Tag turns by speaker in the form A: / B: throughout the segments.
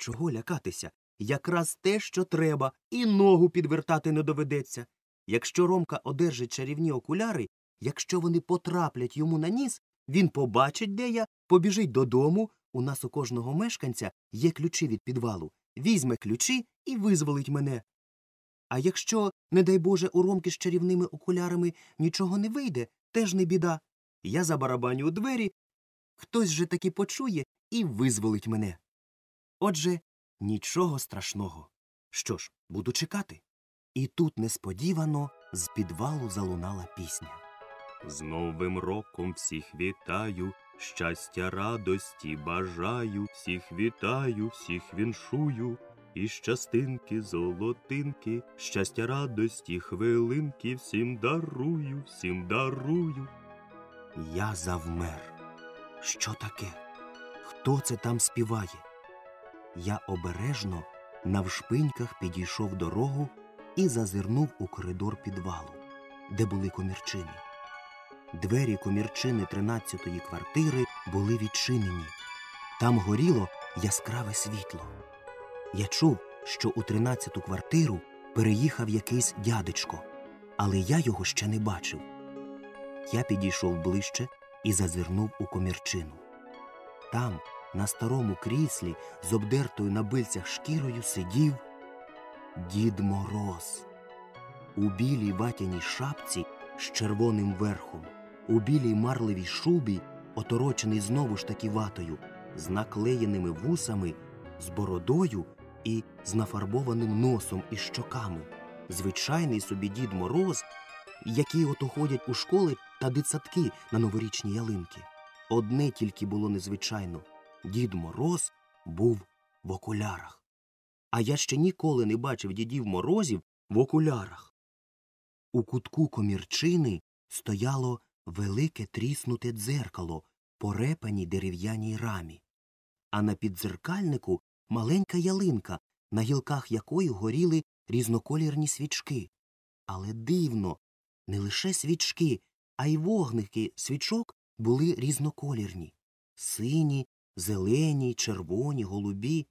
A: чого лякатися? Якраз те, що треба, і ногу підвертати не доведеться. Якщо Ромка одержить чарівні окуляри, якщо вони потраплять йому на ніс, він побачить, де я, побіжить додому. У нас у кожного мешканця є ключі від підвалу, візьме ключі і визволить мене. А якщо, не дай Боже, у Ромки з чарівними окулярами нічого не вийде, теж не біда. Я забарабаню у двері, хтось же таки почує і визволить мене. Отже, нічого страшного. Що ж, буду чекати. І тут несподівано з підвалу залунала пісня.
B: З Новим роком всіх вітаю, щастя, радості бажаю, всіх вітаю, всіх віншую. І щастинки, золотинки, щастя, радості, хвилинки, всім дарую, всім дарую.
A: Я завмер. Що таке? Хто це там співає? Я обережно навшпиньках підійшов дорогу і зазирнув у коридор підвалу, де були комірчини. Двері комірчини тринадцятої квартири були відчинені. Там горіло яскраве світло. Я чув, що у тринадцяту квартиру переїхав якийсь дядечко, але я його ще не бачив. Я підійшов ближче і зазирнув у комірчину. Там, на старому кріслі, з обдертою на бильцях шкірою, сидів Дід Мороз. У білій ватяній шапці з червоним верхом, у білій марливій шубі, оторочений знову ж таки ватою, з наклеєними вусами, з бородою і з нафарбованим носом і щоками. Звичайний собі Дід Мороз, які ото ходять у школи та дитсадки на новорічні ялинки. Одне тільки було незвичайно Дід Мороз був в окулярах. А я ще ніколи не бачив дідів морозів в окулярах. У кутку комірчини стояло велике тріснуте дзеркало по репаній дерев'яній рамі, а на піддзеркальнику маленька ялинка, на гілках якої горіли різноколірні свічки. Але дивно, не лише свічки, а й вогники свічок були різноколірні сині, зелені, червоні, голубі.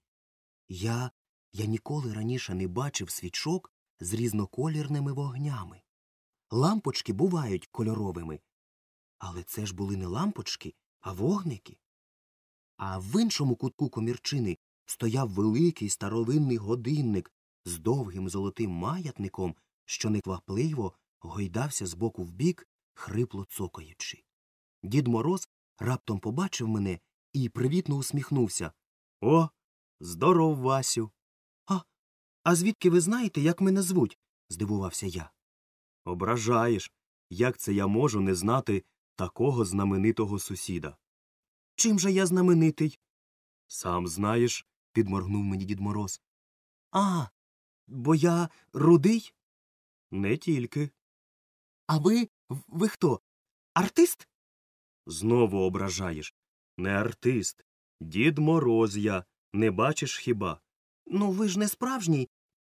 A: Я, я ніколи раніше не бачив свічок з різноколірними вогнями. Лампочки бувають кольоровими. Але це ж були не лампочки, а вогники. А в іншому кутку комірчини стояв великий старовинний годинник з довгим золотим маятником, що неквапливо гойдався з боку в бік, хрипло цокаючи. Дід Мороз раптом побачив мене і привітно усміхнувся. О, здоров, Васю. А, а звідки ви знаєте, як мене звуть? здивувався я. Ображаєш, як це я можу не знати такого знаменитого сусіда. Чим же я знаменитий? Сам знаєш, підморгнув мені дід Мороз. А, бо я рудий? Не тільки. А ви. ви хто? Артист? Знову ображаєш. Не артист. Дід Мороз я. Не бачиш хіба? Ну, ви ж не справжній.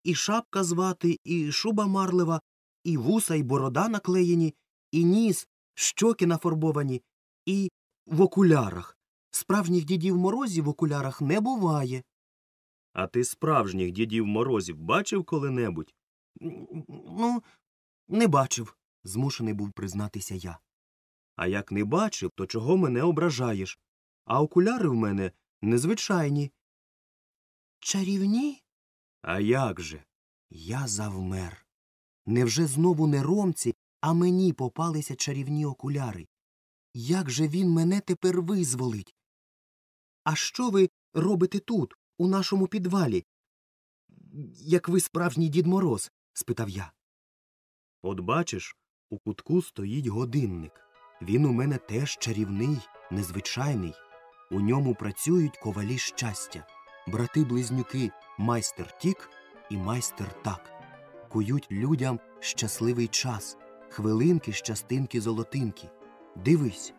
A: І шапка звати, і шуба марлива, і вуса, і борода наклеєні, і ніс, щоки нафарбовані, і в окулярах. Справжніх дідів морозів в окулярах не буває. А ти справжніх дідів морозів бачив коли-небудь? Ну, не бачив, змушений був признатися я. А як не бачив, то чого мене ображаєш? А окуляри в мене незвичайні. Чарівні? А як же? Я завмер. Невже знову не ромці, а мені попалися чарівні окуляри? Як же він мене тепер визволить? А що ви робите тут, у нашому підвалі? Як ви справжній дід Мороз? спитав я. От бачиш, у кутку стоїть годинник. Він у мене теж чарівний, незвичайний. У ньому працюють ковалі щастя, брати близнюки майстер тік і майстер так. Кують людям щасливий час, хвилинки, щастинки, золотинки. Дивись.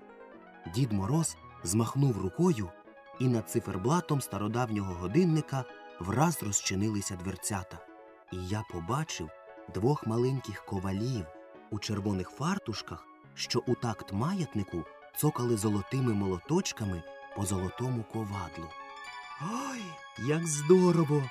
A: Дід Мороз змахнув рукою, і над циферблатом стародавнього годинника враз розчинилися дверцята. І я побачив двох маленьких ковалів у червоних фартушках, що у такт маятнику цокали золотими молоточками по золотому ковадлу. Ой, Як здорово!